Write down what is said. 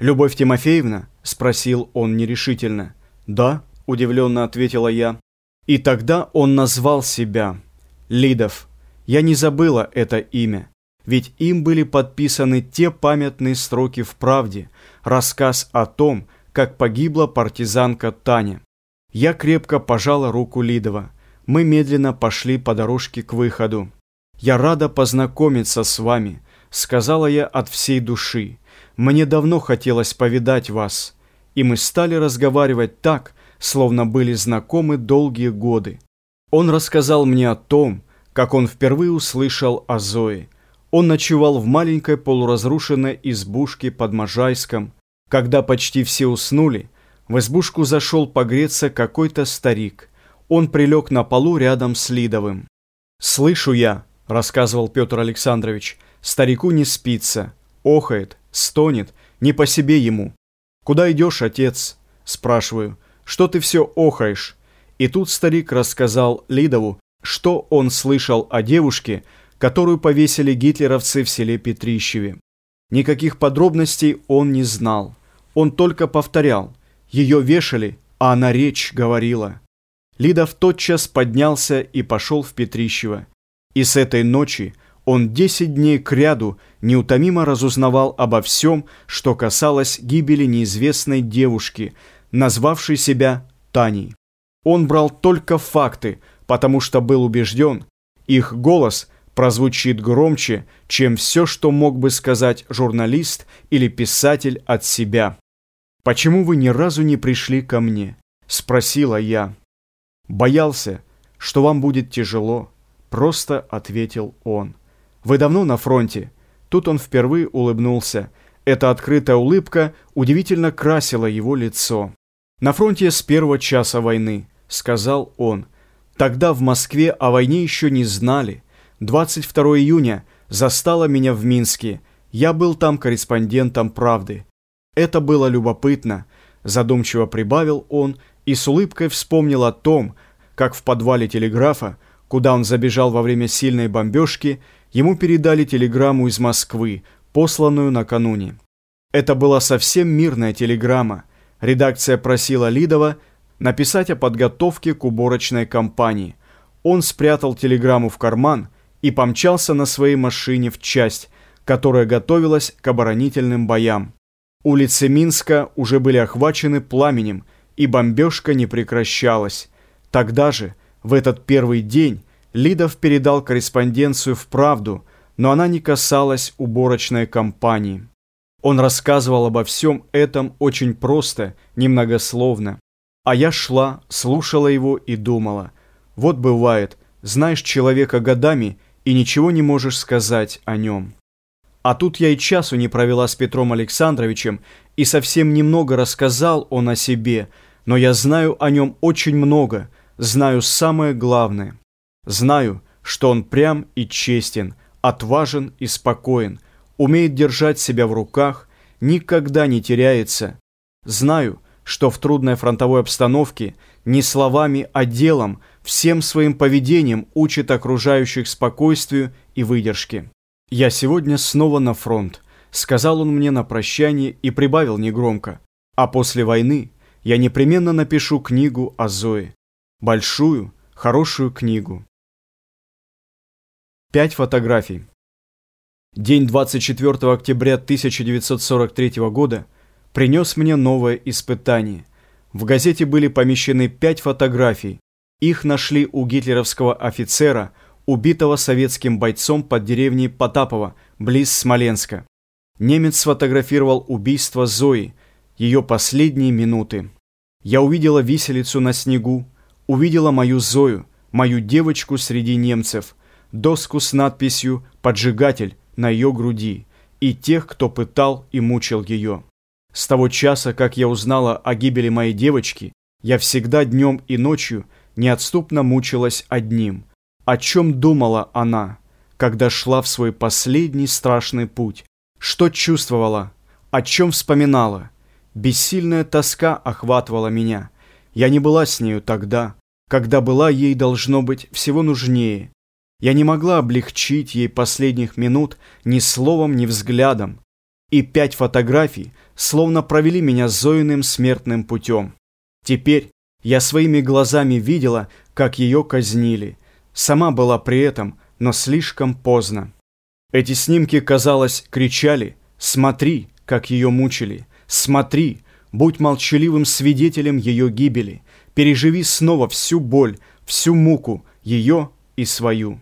«Любовь Тимофеевна?» – спросил он нерешительно. «Да», – удивленно ответила я. И тогда он назвал себя. Лидов. Я не забыла это имя. Ведь им были подписаны те памятные строки в «Правде», рассказ о том, как погибла партизанка Таня. Я крепко пожала руку Лидова. Мы медленно пошли по дорожке к выходу. «Я рада познакомиться с вами», — сказала я от всей души. Мне давно хотелось повидать вас, и мы стали разговаривать так, словно были знакомы долгие годы. Он рассказал мне о том, как он впервые услышал о Зое. Он ночевал в маленькой полуразрушенной избушке под Можайском. Когда почти все уснули, в избушку зашел погреться какой-то старик. Он прилег на полу рядом с Лидовым. «Слышу я», — рассказывал Петр Александрович, — «старику не спится, охает, стонет, не по себе ему. «Куда идешь, отец?» – спрашиваю. «Что ты все охаешь?» И тут старик рассказал Лидову, что он слышал о девушке, которую повесили гитлеровцы в селе Петрищеве. Никаких подробностей он не знал. Он только повторял. Ее вешали, а она речь говорила. Лидов тотчас поднялся и пошел в Петрищево. И с этой ночи он десять дней кряду неутомимо разузнавал обо всем, что касалось гибели неизвестной девушки, назвавшей себя Таней. Он брал только факты, потому что был убежден, их голос прозвучит громче, чем все, что мог бы сказать журналист или писатель от себя. «Почему вы ни разу не пришли ко мне?» – спросила я. «Боялся, что вам будет тяжело», – просто ответил он. Вы давно на фронте?» Тут он впервые улыбнулся. Эта открытая улыбка удивительно красила его лицо. «На фронте с первого часа войны», — сказал он. «Тогда в Москве о войне еще не знали. 22 июня застало меня в Минске. Я был там корреспондентом «Правды». Это было любопытно», — задумчиво прибавил он и с улыбкой вспомнил о том, как в подвале телеграфа, куда он забежал во время сильной бомбежки, ему передали телеграмму из Москвы, посланную накануне. Это была совсем мирная телеграмма. Редакция просила Лидова написать о подготовке к уборочной кампании. Он спрятал телеграмму в карман и помчался на своей машине в часть, которая готовилась к оборонительным боям. Улицы Минска уже были охвачены пламенем, и бомбежка не прекращалась. Тогда же, в этот первый день, Лидов передал корреспонденцию в «Правду», но она не касалась уборочной кампании. Он рассказывал обо всем этом очень просто, немногословно. А я шла, слушала его и думала. Вот бывает, знаешь человека годами и ничего не можешь сказать о нем. А тут я и часу не провела с Петром Александровичем, и совсем немного рассказал он о себе, но я знаю о нем очень много, знаю самое главное. Знаю, что он прям и честен, отважен и спокоен, умеет держать себя в руках, никогда не теряется. Знаю, что в трудной фронтовой обстановке не словами, а делом, всем своим поведением учит окружающих спокойствию и выдержке. «Я сегодня снова на фронт», — сказал он мне на прощание и прибавил негромко. «А после войны я непременно напишу книгу о Зое. Большую, хорошую книгу». Пять фотографий. День 24 октября 1943 года принес мне новое испытание. В газете были помещены пять фотографий. Их нашли у гитлеровского офицера, убитого советским бойцом под деревней Потапова, близ Смоленска. Немец сфотографировал убийство Зои, ее последние минуты. Я увидела виселицу на снегу, увидела мою Зою, мою девочку среди немцев – доску с надписью «Поджигатель» на ее груди и тех, кто пытал и мучил ее. С того часа, как я узнала о гибели моей девочки, я всегда днем и ночью неотступно мучилась одним. О чем думала она, когда шла в свой последний страшный путь? Что чувствовала? О чем вспоминала? Бессильная тоска охватывала меня. Я не была с нею тогда, когда была ей должно быть всего нужнее, я не могла облегчить ей последних минут ни словом, ни взглядом. и пять фотографий словно провели меня зоиным смертным путем. Теперь я своими глазами видела, как ее казнили. Сама была при этом, но слишком поздно. Эти снимки, казалось, кричали «Смотри, как ее мучили! Смотри, будь молчаливым свидетелем ее гибели! Переживи снова всю боль, всю муку, ее и свою!»